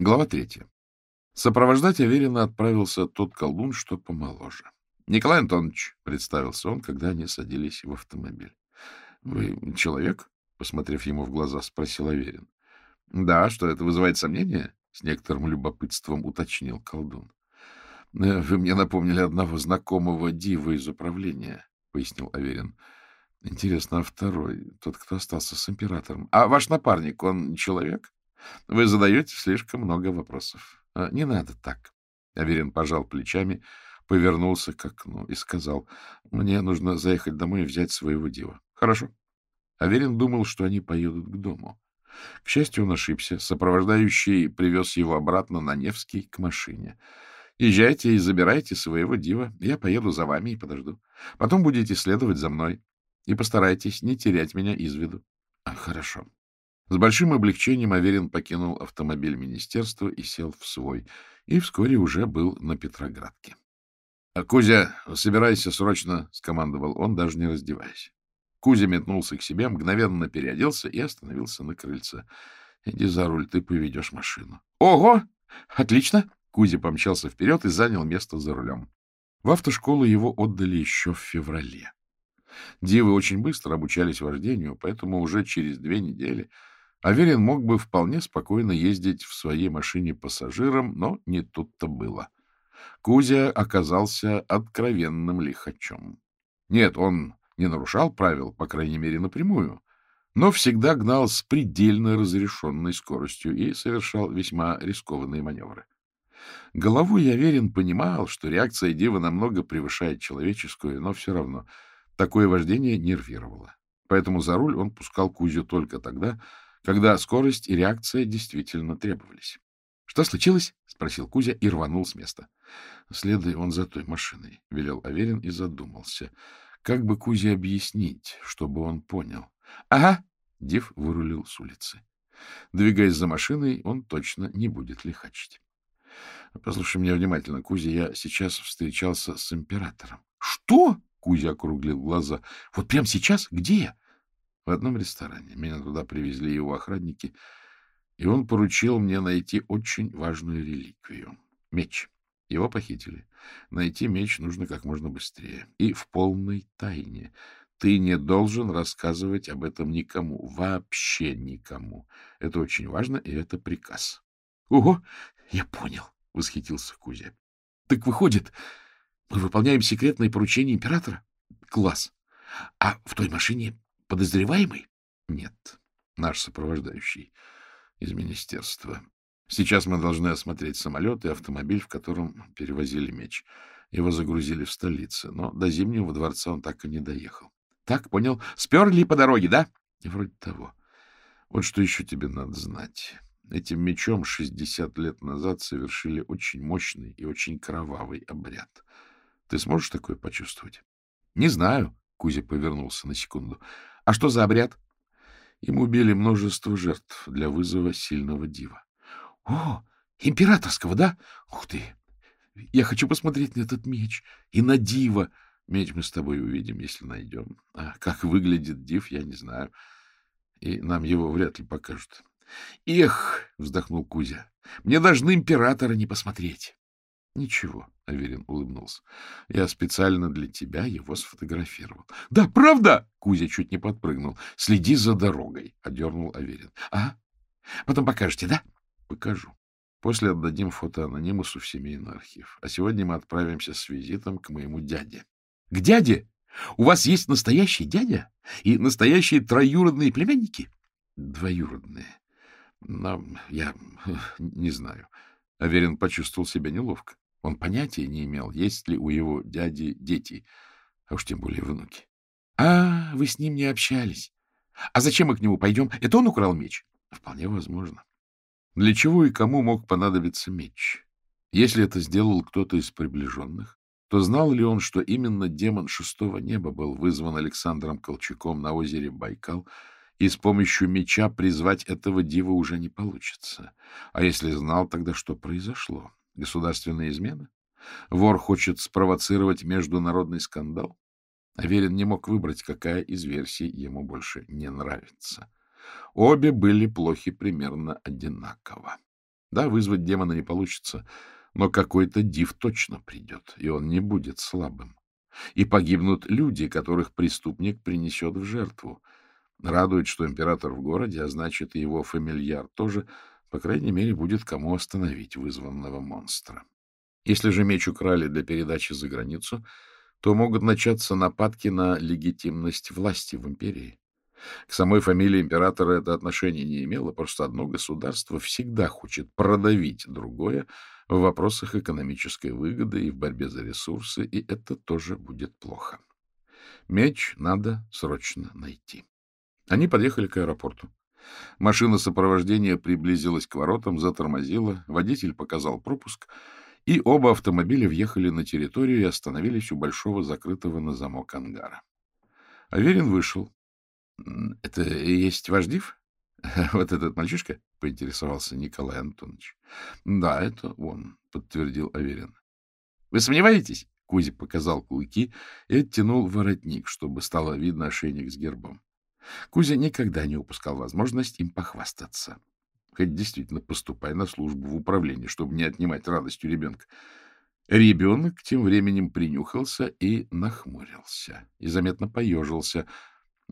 Глава третья. Сопровождать Аверина отправился тот колдун, что помоложе. — Николай Антонович, — представился он, когда они садились в автомобиль. — Вы человек? — посмотрев ему в глаза, спросил Аверин. — Да, что это вызывает сомнения? — с некоторым любопытством уточнил колдун. — Вы мне напомнили одного знакомого дива из управления, — пояснил Аверин. — Интересно, а второй, тот, кто остался с императором. — А ваш напарник, он человек? Вы задаете слишком много вопросов. А, — Не надо так. Аверин пожал плечами, повернулся к окну и сказал, — Мне нужно заехать домой и взять своего дива. — Хорошо. Аверин думал, что они поедут к дому. К счастью, он ошибся. Сопровождающий привез его обратно на Невский к машине. Езжайте и забирайте своего дива. Я поеду за вами и подожду. Потом будете следовать за мной. И постарайтесь не терять меня из виду. А, хорошо. С большим облегчением Аверин покинул автомобиль министерства и сел в свой. И вскоре уже был на Петроградке. — Кузя, собирайся срочно, — скомандовал он, даже не раздеваясь. Кузя метнулся к себе, мгновенно переоделся и остановился на крыльце. — Иди за руль, ты поведешь машину. — Ого! Отлично! Кузя помчался вперед и занял место за рулем. В автошколу его отдали еще в феврале. Дивы очень быстро обучались вождению, поэтому уже через две недели Аверин мог бы вполне спокойно ездить в своей машине пассажиром, но не тут-то было. Кузя оказался откровенным лихачом. Нет, он не нарушал правил, по крайней мере, напрямую, но всегда гнал с предельно разрешенной скоростью и совершал весьма рискованные маневры. Головой я верен понимал, что реакция Дива намного превышает человеческую, но все равно такое вождение нервировало. Поэтому за руль он пускал Кузю только тогда, когда скорость и реакция действительно требовались. — Что случилось? — спросил Кузя и рванул с места. — Следуй он за той машиной, — велел Аверин и задумался. Как бы Кузе объяснить, чтобы он понял? — Ага! — Див вырулил с улицы. Двигаясь за машиной, он точно не будет лихачить. — Послушай меня внимательно, Кузя, я сейчас встречался с императором. — Что? — Кузя округлил глаза. — Вот прямо сейчас? Где? — В одном ресторане. Меня туда привезли его охранники, и он поручил мне найти очень важную реликвию — меч. Его похитили. Найти меч нужно как можно быстрее. И в полной тайне. Ты не должен рассказывать об этом никому. Вообще никому. Это очень важно, и это приказ. — Ого! Я понял, — восхитился Кузя. — Так выходит, мы выполняем секретное поручение императора? Класс. А в той машине подозреваемый? Нет, наш сопровождающий из министерства. Сейчас мы должны осмотреть самолет и автомобиль, в котором перевозили меч. Его загрузили в столице, но до Зимнего дворца он так и не доехал. — Так, понял. Сперли по дороге, да? — Вроде того. Вот что еще тебе надо знать. Этим мечом 60 лет назад совершили очень мощный и очень кровавый обряд. Ты сможешь такое почувствовать? — Не знаю, — Кузя повернулся на секунду. — А что за обряд? Им убили множество жертв для вызова сильного дива. — О, императорского, да? Ух ты! Я хочу посмотреть на этот меч и на дива. Меч мы с тобой увидим, если найдем. А как выглядит див, я не знаю. И нам его вряд ли покажут. — Эх, — вздохнул Кузя, — мне должны императора не посмотреть. — Ничего, — Аверин улыбнулся. — Я специально для тебя его сфотографировал. — Да, правда? — Кузя чуть не подпрыгнул. — Следи за дорогой, — одернул Аверин. — А? Потом покажете, да? — Покажу. После отдадим фото анонимусу в семейный архив. А сегодня мы отправимся с визитом к моему дяде. — К дяде? У вас есть настоящий дядя? И настоящие троюродные племянники? — Двоюродные. Но я не знаю. Аверин почувствовал себя неловко. Он понятия не имел, есть ли у его дяди дети, а уж тем более внуки. — А, вы с ним не общались. А зачем мы к нему пойдем? Это он украл меч? — Вполне возможно. Для чего и кому мог понадобиться меч? Если это сделал кто-то из приближенных, то знал ли он, что именно демон шестого неба был вызван Александром Колчаком на озере Байкал, и с помощью меча призвать этого дива уже не получится? А если знал, тогда что произошло? Государственная измена? Вор хочет спровоцировать международный скандал? Аверин не мог выбрать, какая из версий ему больше не нравится. Обе были плохи примерно одинаково. Да, вызвать демона не получится, но какой-то див точно придет, и он не будет слабым. И погибнут люди, которых преступник принесет в жертву. Радует, что император в городе, а значит, и его фамильяр тоже, по крайней мере, будет кому остановить вызванного монстра. Если же меч украли для передачи за границу, то могут начаться нападки на легитимность власти в империи. К самой фамилии императора это отношение не имело, просто одно государство всегда хочет продавить другое в вопросах экономической выгоды и в борьбе за ресурсы, и это тоже будет плохо. Меч надо срочно найти. Они подъехали к аэропорту. Машина сопровождения приблизилась к воротам, затормозила, водитель показал пропуск, и оба автомобиля въехали на территорию и остановились у большого закрытого на замок ангара. Аверин вышел, — Это и есть ваш див? Вот этот мальчишка? — поинтересовался Николай Антонович. — Да, это он, — подтвердил Аверин. — Вы сомневаетесь? — Кузя показал клыки и оттянул воротник, чтобы стало видно ошейник с гербом. Кузя никогда не упускал возможность им похвастаться. Хоть действительно поступай на службу в управление, чтобы не отнимать радость у ребенка. Ребенок тем временем принюхался и нахмурился, и заметно поежился —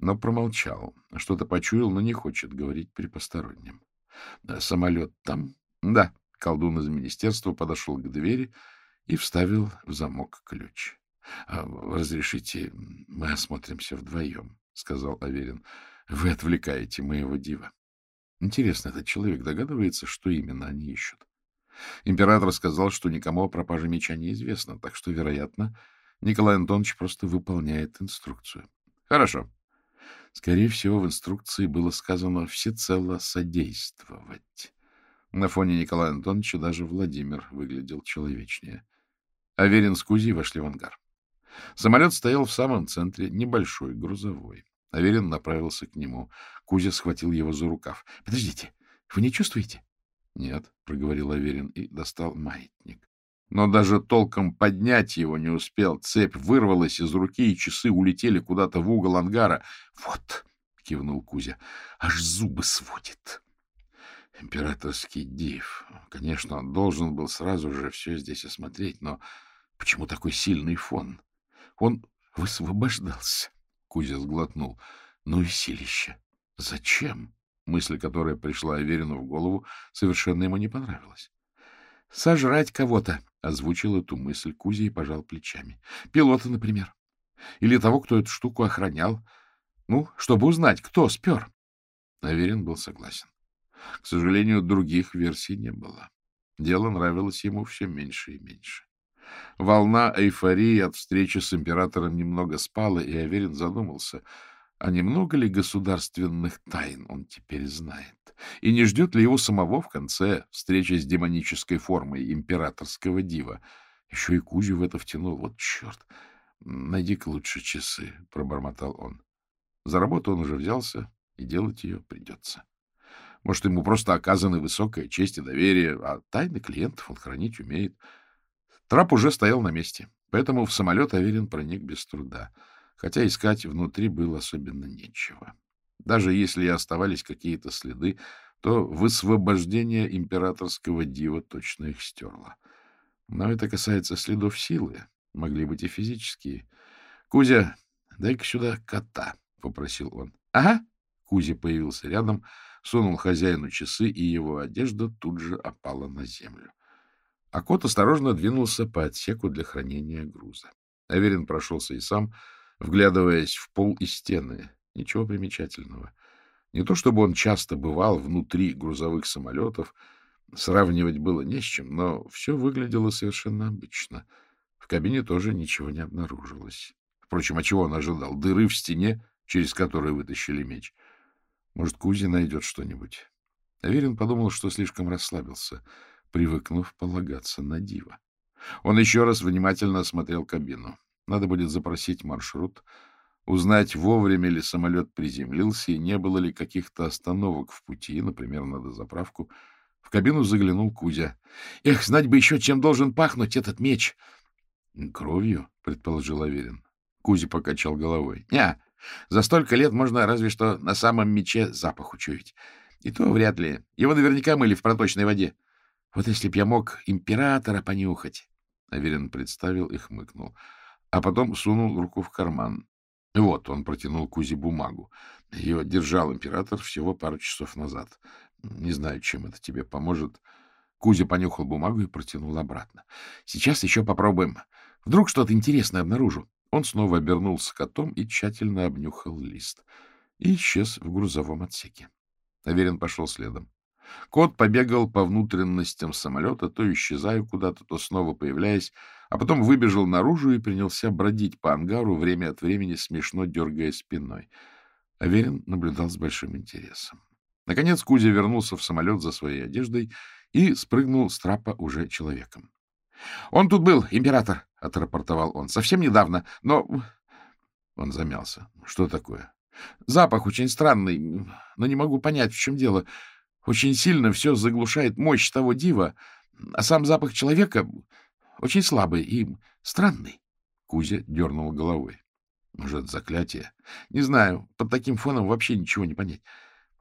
но промолчал. Что-то почуял, но не хочет говорить при постороннем. — Самолет там? — Да. Колдун из министерства подошел к двери и вставил в замок ключ. — Разрешите, мы осмотримся вдвоем, — сказал Аверин. — Вы отвлекаете моего дива. Интересно, этот человек догадывается, что именно они ищут? Император сказал, что никому о пропаже меча не известно, так что, вероятно, Николай Антонович просто выполняет инструкцию. — Хорошо, Скорее всего, в инструкции было сказано всецело содействовать. На фоне Николая Антоновича даже Владимир выглядел человечнее. Аверин с Кузей вошли в ангар. Самолет стоял в самом центре, небольшой, грузовой. Аверин направился к нему. Кузя схватил его за рукав. — Подождите, вы не чувствуете? — Нет, — проговорил Аверин и достал маятник но даже толком поднять его не успел. Цепь вырвалась из руки, и часы улетели куда-то в угол ангара. — Вот, — кивнул Кузя, — аж зубы сводит. Императорский див. Конечно, он должен был сразу же все здесь осмотреть, но почему такой сильный фон? Он высвобождался. Кузя сглотнул. Ну и силище. Зачем? Мысль, которая пришла Аверину в голову, совершенно ему не понравилась. — Сожрать кого-то, — озвучил эту мысль Кузя и пожал плечами. — Пилота, например. Или того, кто эту штуку охранял. Ну, чтобы узнать, кто спер. Аверин был согласен. К сожалению, других версий не было. Дело нравилось ему все меньше и меньше. Волна эйфории от встречи с императором немного спала, и Аверин задумался — а немного ли государственных тайн он теперь знает? И не ждет ли его самого в конце встречи с демонической формой императорского дива? Еще и Кузю в это втянул. Вот черт! Найди-ка лучше часы, — пробормотал он. За работу он уже взялся, и делать ее придется. Может, ему просто оказаны высокая честь и доверие, а тайны клиентов он хранить умеет. Трап уже стоял на месте, поэтому в самолет Аверин проник без труда — хотя искать внутри было особенно нечего. Даже если и оставались какие-то следы, то высвобождение императорского дива точно их стерло. Но это касается следов силы, могли быть и физические. — Кузя, дай-ка сюда кота, — попросил он. — Ага. Кузя появился рядом, сунул хозяину часы, и его одежда тут же опала на землю. А кот осторожно двинулся по отсеку для хранения груза. Аверин прошелся и сам, — вглядываясь в пол и стены. Ничего примечательного. Не то чтобы он часто бывал внутри грузовых самолетов, сравнивать было не с чем, но все выглядело совершенно обычно. В кабине тоже ничего не обнаружилось. Впрочем, а чего он ожидал? Дыры в стене, через которые вытащили меч. Может, Кузи найдет что-нибудь. Аверин подумал, что слишком расслабился, привыкнув полагаться на дива. Он еще раз внимательно осмотрел кабину. Надо будет запросить маршрут, узнать, вовремя ли самолет приземлился и не было ли каких-то остановок в пути, например, на дозаправку. В кабину заглянул Кузя. — Эх, знать бы еще, чем должен пахнуть этот меч! — Кровью, — предположил Аверин. Кузя покачал головой. — Не, за столько лет можно разве что на самом мече запах учуять. И то вряд ли. Его наверняка мыли в проточной воде. Вот если б я мог императора понюхать. Аверин представил и хмыкнул. А потом сунул руку в карман. Вот, он протянул Кузе бумагу. Ее держал император всего пару часов назад. Не знаю, чем это тебе поможет. Кузя понюхал бумагу и протянул обратно. Сейчас еще попробуем. Вдруг что-то интересное обнаружу. Он снова обернулся котом и тщательно обнюхал лист. И исчез в грузовом отсеке. Аверин пошел следом. Кот побегал по внутренностям самолета, то исчезая куда-то, то снова появляясь, а потом выбежал наружу и принялся бродить по ангару, время от времени смешно дергая спиной. Аверин наблюдал с большим интересом. Наконец Кузя вернулся в самолет за своей одеждой и спрыгнул с трапа уже человеком. — Он тут был, император, — отрапортовал он, — совсем недавно, но... Он замялся. — Что такое? — Запах очень странный, но не могу понять, в чем дело. Очень сильно все заглушает мощь того дива, а сам запах человека очень слабый и странный. Кузя дернул головой. Может, заклятие? Не знаю, под таким фоном вообще ничего не понять.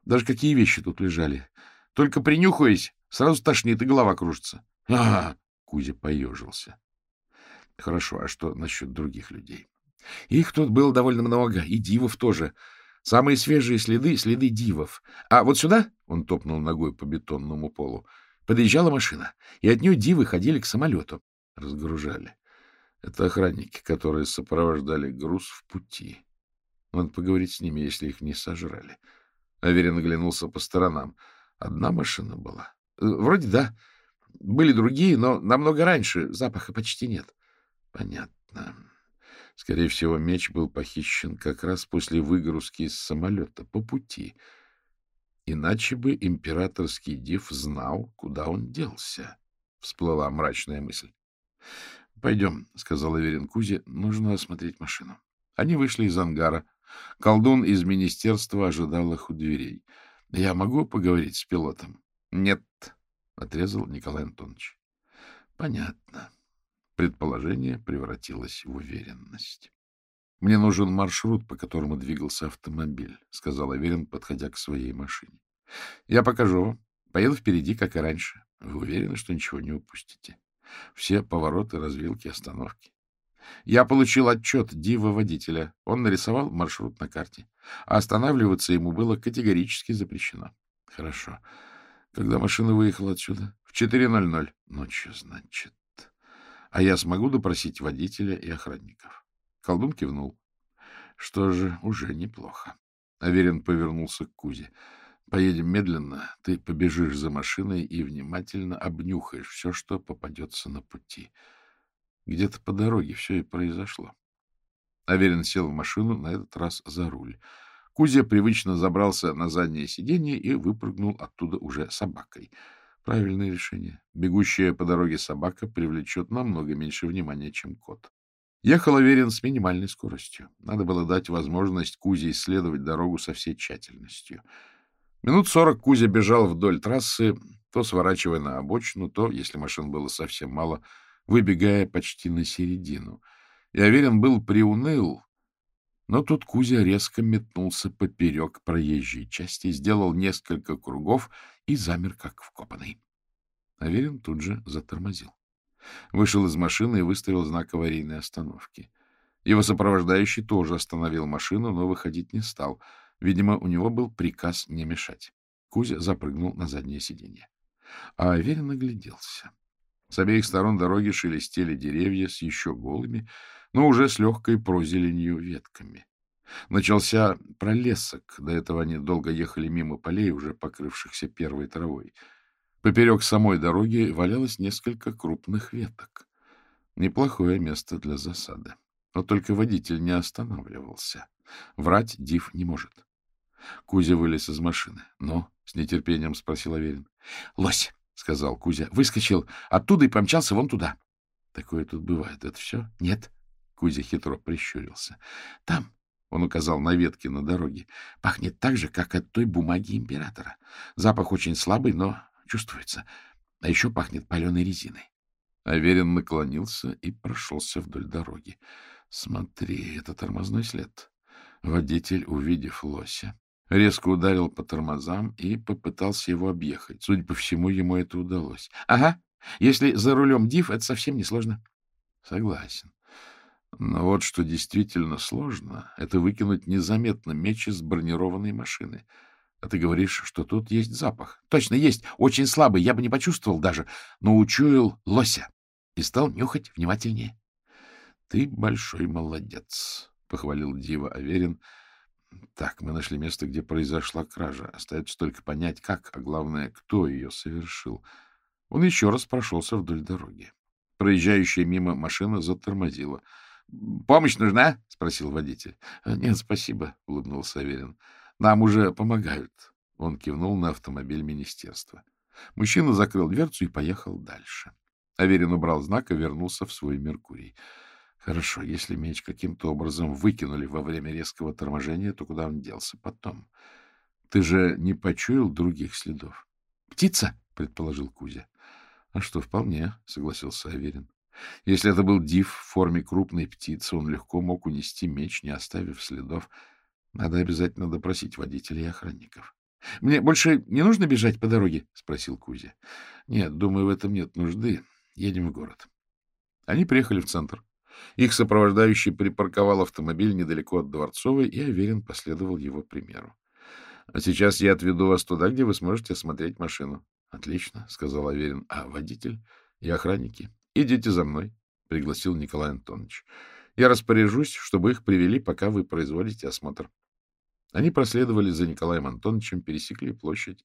Даже какие вещи тут лежали. Только принюхаясь, сразу тошнит и голова кружится. А, Кузя поежился. Хорошо, а что насчет других людей? Их тут было довольно много, и дивов тоже. Самые свежие следы — следы дивов. А вот сюда, — он топнул ногой по бетонному полу, — подъезжала машина, и от нее дивы ходили к самолету. Разгружали. Это охранники, которые сопровождали груз в пути. Надо поговорить с ними, если их не сожрали. Аверин оглянулся по сторонам. Одна машина была. Э, вроде да. Были другие, но намного раньше. Запаха почти нет. Понятно. Скорее всего, меч был похищен как раз после выгрузки из самолета по пути. Иначе бы императорский див знал, куда он делся. Всплыла мрачная мысль. — Пойдем, — сказал Аверин Кузе, — нужно осмотреть машину. Они вышли из ангара. Колдун из министерства ожидал их у дверей. — Я могу поговорить с пилотом? — Нет, — отрезал Николай Антонович. — Понятно. Предположение превратилось в уверенность. — Мне нужен маршрут, по которому двигался автомобиль, — сказал Аверин, подходя к своей машине. — Я покажу вам. Поеду впереди, как и раньше. Вы уверены, что ничего не упустите? Все повороты, развилки, остановки. Я получил отчет дива-водителя. Он нарисовал маршрут на карте. А останавливаться ему было категорически запрещено. Хорошо. Когда машина выехала отсюда? В 4.00. Ночью, значит. А я смогу допросить водителя и охранников? Колдун кивнул. Что же, уже неплохо. Аверин повернулся к Кузе. Поедем медленно, ты побежишь за машиной и внимательно обнюхаешь все, что попадется на пути. Где-то по дороге все и произошло. Аверин сел в машину, на этот раз за руль. Кузя привычно забрался на заднее сиденье и выпрыгнул оттуда уже собакой — Правильное решение. Бегущая по дороге собака привлечет намного меньше внимания, чем кот. Ехал Аверин с минимальной скоростью. Надо было дать возможность Кузе исследовать дорогу со всей тщательностью. Минут сорок Кузя бежал вдоль трассы, то сворачивая на обочину, то, если машин было совсем мало, выбегая почти на середину. И Аверин был приуныл, но тут Кузя резко метнулся поперек проезжей части, сделал несколько кругов и замер, как вкопанный. Аверин тут же затормозил. Вышел из машины и выставил знак аварийной остановки. Его сопровождающий тоже остановил машину, но выходить не стал. Видимо, у него был приказ не мешать. Кузя запрыгнул на заднее сиденье. А Аверин огляделся. С обеих сторон дороги шелестели деревья с еще голыми, но уже с легкой прозеленью ветками. Начался пролесок. До этого они долго ехали мимо полей, уже покрывшихся первой травой. Поперек самой дороги валялось несколько крупных веток. Неплохое место для засады. Но только водитель не останавливался. Врать Див не может. Кузя вылез из машины. «Ну?» — с нетерпением спросил Аверин. «Лось!» — сказал Кузя. «Выскочил оттуда и помчался вон туда». «Такое тут бывает. Это все?» «Нет». Кузя хитро прищурился. «Там, он указал на ветки на дороге. Пахнет так же, как от той бумаги императора. Запах очень слабый, но чувствуется. А еще пахнет паленой резиной. Аверин наклонился и прошелся вдоль дороги. Смотри, это тормозной след. Водитель, увидев лося, резко ударил по тормозам и попытался его объехать. Судя по всему, ему это удалось. — Ага, если за рулем див, это совсем несложно. — Согласен. Но вот что действительно сложно, это выкинуть незаметно меч из бронированной машины. А ты говоришь, что тут есть запах. Точно есть, очень слабый, я бы не почувствовал даже, но учуял лося и стал нюхать внимательнее. — Ты большой молодец, — похвалил Дива Аверин, — так, мы нашли место, где произошла кража. Остается только понять, как, а главное, кто ее совершил. Он еще раз прошелся вдоль дороги. Проезжающая мимо машина затормозила. — Помощь нужна? — спросил водитель. — Нет, спасибо, — улыбнулся Аверин. — Нам уже помогают. Он кивнул на автомобиль министерства. Мужчина закрыл дверцу и поехал дальше. Аверин убрал знак и вернулся в свой Меркурий. Хорошо, если меч каким-то образом выкинули во время резкого торможения, то куда он делся потом? Ты же не почуял других следов? — Птица, — предположил Кузя. — А что, вполне, — согласился Аверин. Если это был див в форме крупной птицы, он легко мог унести меч, не оставив следов. Надо обязательно допросить водителей и охранников. — Мне больше не нужно бежать по дороге? — спросил Кузя. — Нет, думаю, в этом нет нужды. Едем в город. Они приехали в центр. Их сопровождающий припарковал автомобиль недалеко от Дворцовой, и Аверин последовал его примеру. — А сейчас я отведу вас туда, где вы сможете осмотреть машину. — Отлично, — сказал Аверин. — А водитель и охранники? — Идите за мной, — пригласил Николай Антонович. — Я распоряжусь, чтобы их привели, пока вы производите осмотр. Они проследовали за Николаем Антоновичем, пересекли площадь,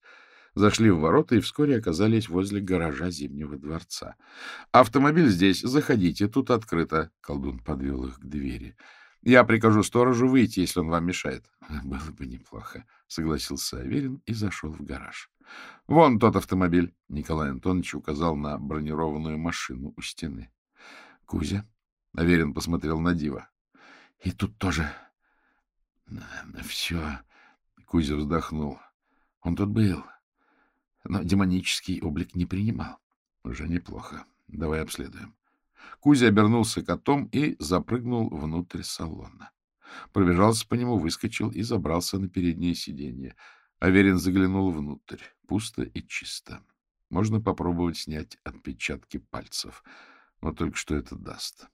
зашли в ворота и вскоре оказались возле гаража Зимнего дворца. — Автомобиль здесь, заходите, тут открыто. Колдун подвел их к двери. — Я прикажу сторожу выйти, если он вам мешает. — Было бы неплохо, — согласился Аверин и зашел в гараж. — Вон тот автомобиль, — Николай Антонович указал на бронированную машину у стены. — Кузя? — Аверин посмотрел на Дива. — И тут тоже все... Кузя вздохнул. Он тут был но демонический облик не принимал. Уже неплохо. Давай обследуем. Кузя обернулся котом и запрыгнул внутрь салона. Пробежался по нему, выскочил и забрался на переднее сиденье. Аверин заглянул внутрь. Пусто и чисто. Можно попробовать снять отпечатки пальцев. Но только что это даст.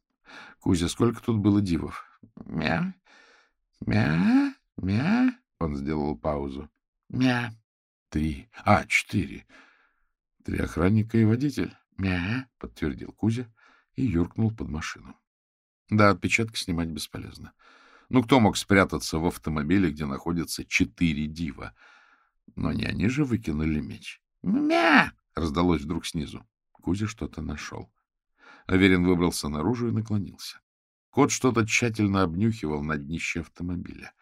Кузя, сколько тут было дивов? Мя, мя, мя. Он сделал паузу. Мя. Три. А, четыре. Три охранника и водитель. Мя, подтвердил Кузя и юркнул под машину. Да, отпечатки снимать бесполезно. Ну, кто мог спрятаться в автомобиле, где находится четыре дива? Но не они же выкинули меч. Мя! раздалось вдруг снизу. Кузя что-то нашел. Аверин выбрался наружу и наклонился. Кот что-то тщательно обнюхивал на днище автомобиля.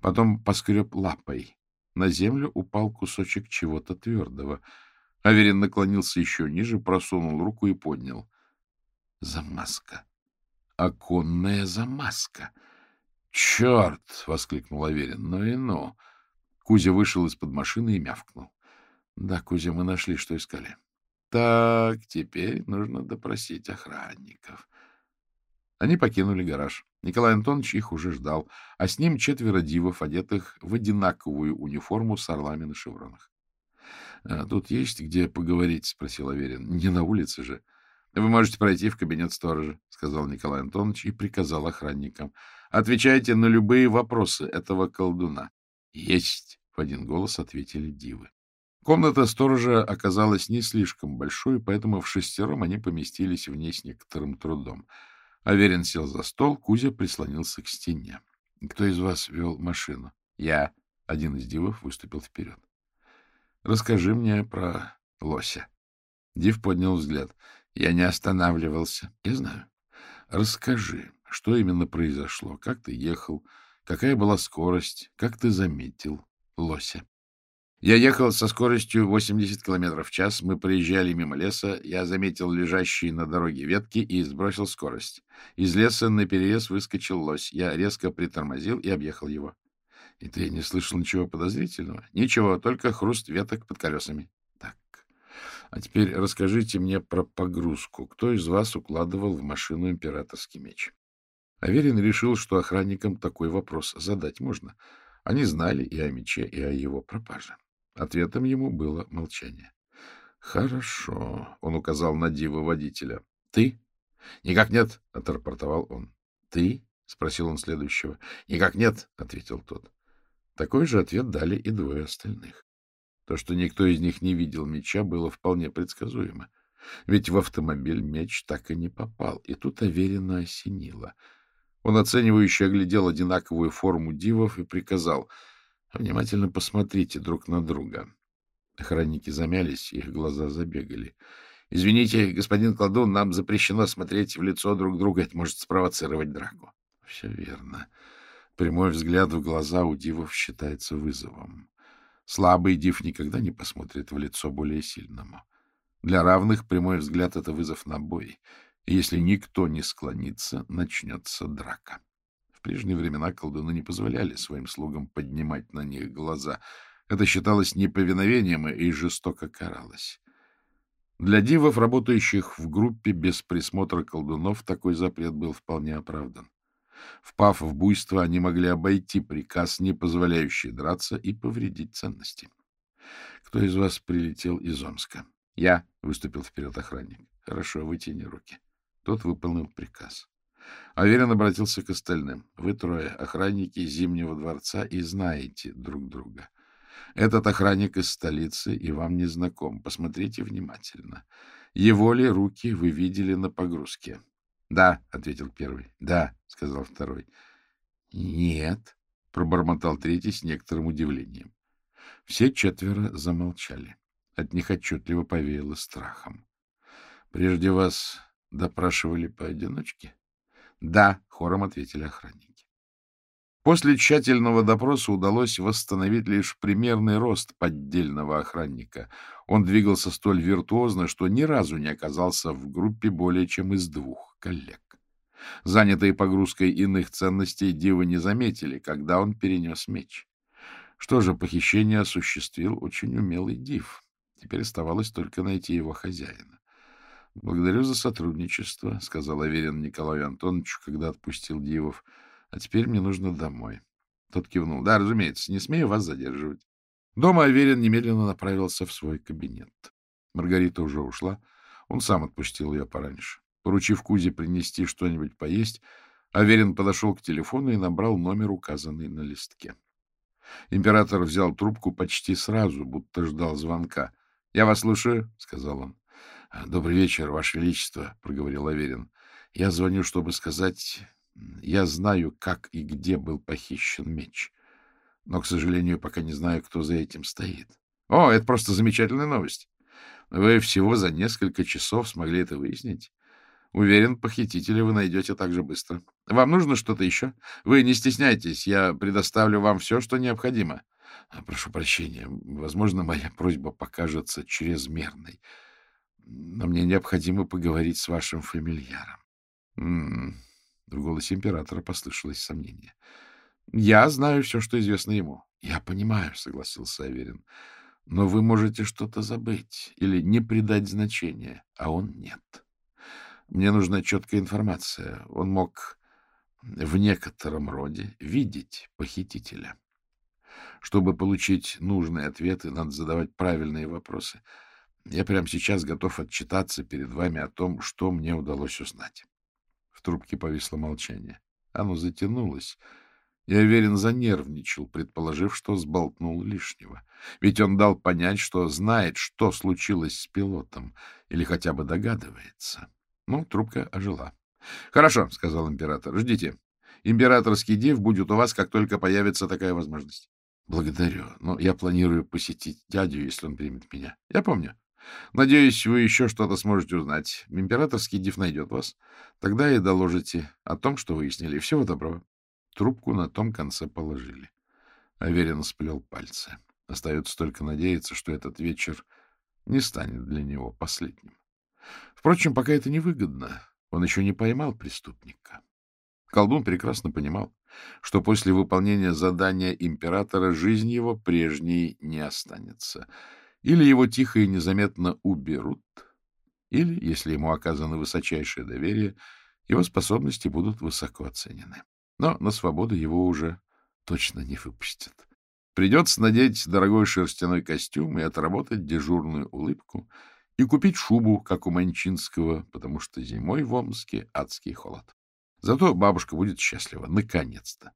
Потом поскреб лапой на землю упал кусочек чего-то твердого. Аверин наклонился еще ниже, просунул руку и поднял. Замазка. Оконная замазка. «Черт!» — воскликнул Аверин. «Ну и ну!» Кузя вышел из-под машины и мявкнул. «Да, Кузя, мы нашли, что искали. Так, теперь нужно допросить охранников». Они покинули гараж. Николай Антонович их уже ждал, а с ним четверо дивов, одетых в одинаковую униформу с орлами на шевронах. — Тут есть где поговорить? — спросил Аверин. — Не на улице же. — Вы можете пройти в кабинет сторожа, — сказал Николай Антонович и приказал охранникам. — Отвечайте на любые вопросы этого колдуна. — Есть! — в один голос ответили дивы. Комната сторожа оказалась не слишком большой, поэтому в шестером они поместились в ней с некоторым трудом. Аверин сел за стол, Кузя прислонился к стене. — Кто из вас вел машину? — Я. Один из дивов выступил вперед. — Расскажи мне про лося. Див поднял взгляд. Я не останавливался. — Я знаю. Расскажи, что именно произошло, как ты ехал, какая была скорость, как ты заметил лося. Я ехал со скоростью 80 км в час. Мы проезжали мимо леса. Я заметил лежащие на дороге ветки и сбросил скорость. Из леса на перерез выскочил лось. Я резко притормозил и объехал его. И ты не слышал ничего подозрительного? Ничего, только хруст веток под колесами. Так. А теперь расскажите мне про погрузку. Кто из вас укладывал в машину императорский меч? Аверин решил, что охранникам такой вопрос задать можно. Они знали и о мече, и о его пропаже. Ответом ему было молчание. — Хорошо, — он указал на дива водителя. — Ты? — Никак нет, — отрапортовал он. — Ты? — спросил он следующего. — Никак нет, — ответил тот. Такой же ответ дали и двое остальных. То, что никто из них не видел меча, было вполне предсказуемо. Ведь в автомобиль меч так и не попал, и тут Аверина осенило. Он оценивающе оглядел одинаковую форму дивов и приказал «Внимательно посмотрите друг на друга». Охранники замялись, их глаза забегали. — Извините, господин колдун, нам запрещено смотреть в лицо друг друга, это может спровоцировать драку. — Все верно. Прямой взгляд в глаза у дивов считается вызовом. Слабый див никогда не посмотрит в лицо более сильному. Для равных прямой взгляд — это вызов на бой. Если никто не склонится, начнется драка. В прежние времена колдуны не позволяли своим слугам поднимать на них глаза. Это считалось неповиновением и жестоко каралось. Для дивов, работающих в группе без присмотра колдунов, такой запрет был вполне оправдан. Впав в буйство, они могли обойти приказ, не позволяющий драться, и повредить ценности. Кто из вас прилетел из Омска? Я, — выступил вперед охранник. Хорошо, вытяни руки. Тот выполнил приказ. Аверин обратился к остальным. Вы трое, охранники Зимнего дворца, и знаете друг друга. Этот охранник из столицы и вам не знаком. Посмотрите внимательно. Его ли руки вы видели на погрузке? — Да, — ответил первый. — Да, — сказал второй. — Нет, — пробормотал третий с некоторым удивлением. Все четверо замолчали. От них отчетливо повеяло страхом. — Прежде вас допрашивали поодиночке? — Да, — хором ответили охранники. После тщательного допроса удалось восстановить лишь примерный рост поддельного охранника. Он двигался столь виртуозно, что ни разу не оказался в группе более чем из двух коллег. Занятые погрузкой иных ценностей дивы не заметили, когда он перенес меч. Что же, похищение осуществил очень умелый див. Теперь оставалось только найти его хозяина. — Благодарю за сотрудничество, — сказал Аверин Николаю Антоновичу, когда отпустил дивов. — А теперь мне нужно домой. Тот кивнул. — Да, разумеется, не смею вас задерживать. Дома Аверин немедленно направился в свой кабинет. Маргарита уже ушла. Он сам отпустил ее пораньше. Поручив Кузе принести что-нибудь поесть, Аверин подошел к телефону и набрал номер, указанный на листке. Император взял трубку почти сразу, будто ждал звонка. — Я вас слушаю, — сказал он. — Добрый вечер, Ваше Величество, — проговорил Аверин. — Я звоню, чтобы сказать... Я знаю, как и где был похищен меч. Но, к сожалению, пока не знаю, кто за этим стоит. — О, это просто замечательная новость. Вы всего за несколько часов смогли это выяснить. Уверен, похитителя вы найдете так же быстро. Вам нужно что-то еще? Вы не стесняйтесь, я предоставлю вам все, что необходимо. Прошу прощения, возможно, моя просьба покажется чрезмерной, но мне необходимо поговорить с вашим фамильяром. М -м -м. В голосе императора послышалось сомнение. Я знаю все, что известно ему. Я понимаю, согласился Аверин. Но вы можете что-то забыть или не придать значения, а он нет. Мне нужна четкая информация. Он мог в некотором роде видеть похитителя. Чтобы получить нужные ответы, надо задавать правильные вопросы. Я прямо сейчас готов отчитаться перед вами о том, что мне удалось узнать. В трубке повисло молчание. Оно затянулось. Я уверен, занервничал, предположив, что сболтнул лишнего. Ведь он дал понять, что знает, что случилось с пилотом, или хотя бы догадывается. Ну, трубка ожила. — Хорошо, — сказал император. — Ждите. Императорский див будет у вас, как только появится такая возможность. — Благодарю, но я планирую посетить дядю, если он примет меня. — Я помню. Надеюсь, вы еще что-то сможете узнать. Императорский див найдет вас. Тогда и доложите о том, что выяснили. Всего доброго. Трубку на том конце положили. Аверин сплел пальцы. Остается только надеяться, что этот вечер не станет для него последним. Впрочем, пока это невыгодно. Он еще не поймал преступника. Колдун прекрасно понимал, что после выполнения задания императора жизнь его прежней не останется. Или его тихо и незаметно уберут, или, если ему оказано высочайшее доверие, его способности будут высоко оценены. Но на свободу его уже точно не выпустят. Придется надеть дорогой шерстяной костюм и отработать дежурную улыбку и купить шубу, как у Манчинского, потому что зимой в Омске адский холод. Зато бабушка будет счастлива, наконец-то.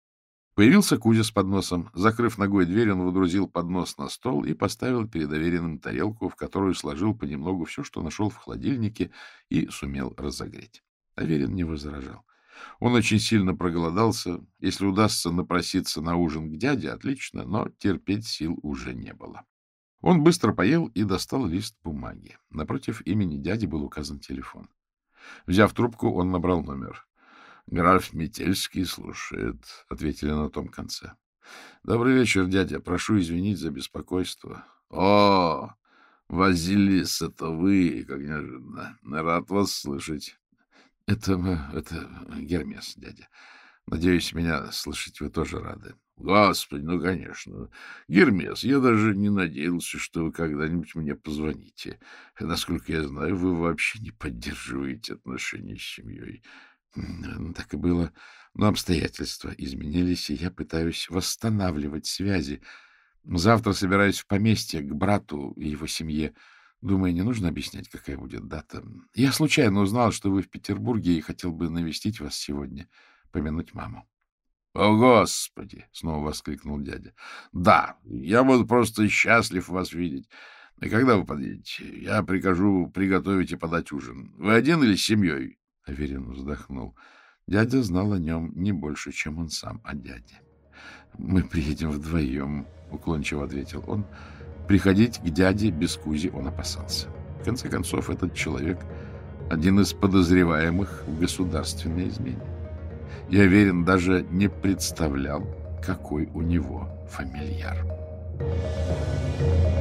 Появился Кузя с подносом. Закрыв ногой дверь, он водрузил поднос на стол и поставил перед доверенным тарелку, в которую сложил понемногу все, что нашел в холодильнике, и сумел разогреть. Аверин не возражал. Он очень сильно проголодался. Если удастся напроситься на ужин к дяде, отлично, но терпеть сил уже не было. Он быстро поел и достал лист бумаги. Напротив имени дяди был указан телефон. Взяв трубку, он набрал номер. — Граф Метельский слушает, — ответили на том конце. — Добрый вечер, дядя. Прошу извинить за беспокойство. — О, Вазилис, это вы, как неожиданно. Рад вас слышать. — Это, это Гермес, дядя. Надеюсь, меня слышать вы тоже рады. — Господи, ну, конечно. Гермес, я даже не надеялся, что вы когда-нибудь мне позвоните. Насколько я знаю, вы вообще не поддерживаете отношения с семьей. Так и было. Но обстоятельства изменились, и я пытаюсь восстанавливать связи. Завтра собираюсь в поместье к брату и его семье. Думаю, не нужно объяснять, какая будет дата. Я случайно узнал, что вы в Петербурге, и хотел бы навестить вас сегодня, помянуть маму. — О, Господи! — снова воскликнул дядя. — Да, я буду просто счастлив вас видеть. И когда вы подъедете? Я прикажу приготовить и подать ужин. Вы один или с семьей? Аверин вздохнул. Дядя знал о нем не больше, чем он сам о дяде. — Мы приедем вдвоем, — уклончиво ответил он. — Приходить к дяде без Кузи он опасался. В конце концов, этот человек — один из подозреваемых в государственной измене. Я уверен, даже не представлял, какой у него фамильяр. Thank you.